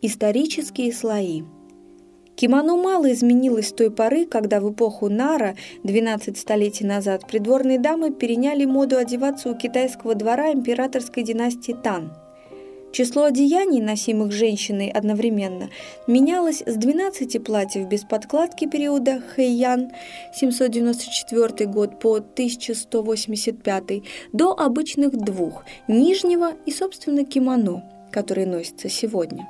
Исторические слои. Кимоно мало изменилось с той поры, когда в эпоху Нара, 12 столетий назад, придворные дамы переняли моду одеваться у китайского двора императорской династии Тан. Число одеяний, носимых женщиной одновременно, менялось с 12 платьев без подкладки периода Хэйян 794 год по 1185 до обычных двух – нижнего и, собственно, кимоно – который носится сегодня.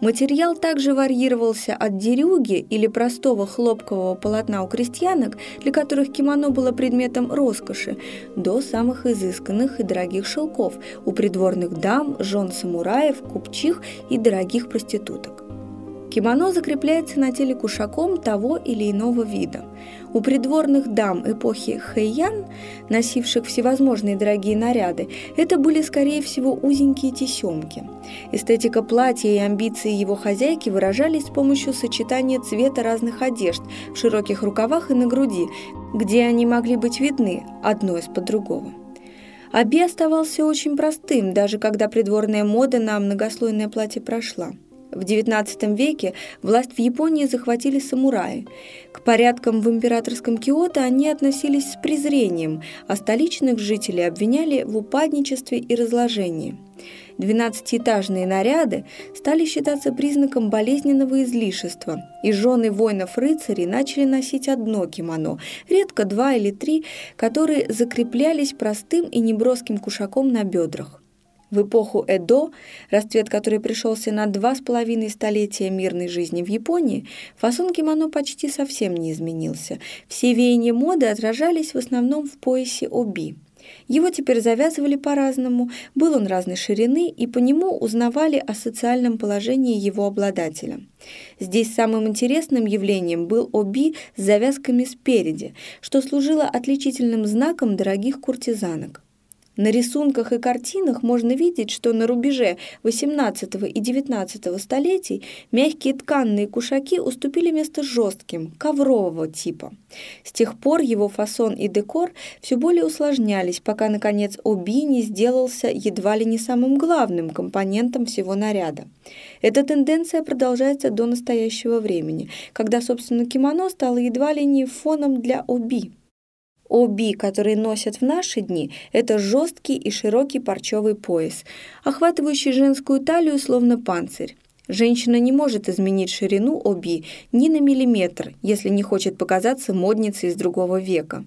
Материал также варьировался от дерюги или простого хлопкового полотна у крестьянок, для которых кимоно было предметом роскоши, до самых изысканных и дорогих шелков у придворных дам, жен самураев, купчих и дорогих проституток. Кимоно закрепляется на теле кушаком того или иного вида. У придворных дам эпохи Хэйян, носивших всевозможные дорогие наряды, это были, скорее всего, узенькие тесемки. Эстетика платья и амбиции его хозяйки выражались с помощью сочетания цвета разных одежд в широких рукавах и на груди, где они могли быть видны одно из-под другого. Аби оставался очень простым, даже когда придворная мода на многослойное платье прошла – в XIX веке власть в Японии захватили самураи. К порядкам в императорском Киото они относились с презрением, а столичных жителей обвиняли в упадничестве и разложении. Двенадцатиэтажные наряды стали считаться признаком болезненного излишества, и жены воинов-рыцарей начали носить одно кимоно, редко два или три, которые закреплялись простым и неброским кушаком на бедрах. В эпоху Эдо, расцвет которой пришелся на два с половиной столетия мирной жизни в Японии, фасон кимоно почти совсем не изменился. Все веяния моды отражались в основном в поясе оби. Его теперь завязывали по-разному, был он разной ширины, и по нему узнавали о социальном положении его обладателя. Здесь самым интересным явлением был оби с завязками спереди, что служило отличительным знаком дорогих куртизанок. На рисунках и картинах можно видеть, что на рубеже XVIII и XIX столетий мягкие тканные кушаки уступили место жестким, коврового типа. С тех пор его фасон и декор все более усложнялись, пока, наконец, оби не сделался едва ли не самым главным компонентом всего наряда. Эта тенденция продолжается до настоящего времени, когда, собственно, кимоно стало едва ли не фоном для оби. Оби, которые носят в наши дни, это жесткий и широкий парчевый пояс, охватывающий женскую талию словно панцирь. Женщина не может изменить ширину оби ни на миллиметр, если не хочет показаться модницей из другого века.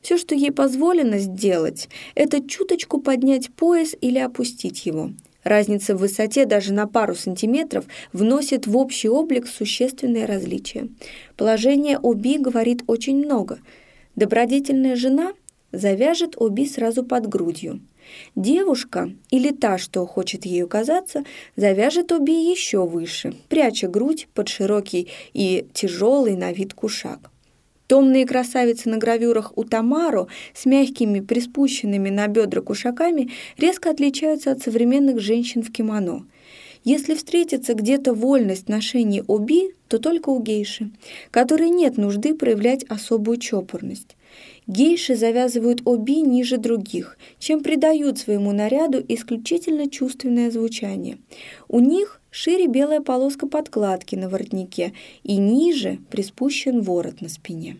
Все, что ей позволено сделать, это чуточку поднять пояс или опустить его. Разница в высоте даже на пару сантиметров вносит в общий облик существенное различие. Положение оби говорит очень много – Добродетельная жена завяжет оби сразу под грудью. Девушка, или та, что хочет ею казаться, завяжет оби еще выше, пряча грудь под широкий и тяжелый на вид кушак. Томные красавицы на гравюрах у Тамаро с мягкими приспущенными на бедра кушаками резко отличаются от современных женщин в кимоно. Если встретится где-то вольность в ношении оби, то только у гейши, которой нет нужды проявлять особую чопорность. Гейши завязывают оби ниже других, чем придают своему наряду исключительно чувственное звучание. У них шире белая полоска подкладки на воротнике и ниже приспущен ворот на спине.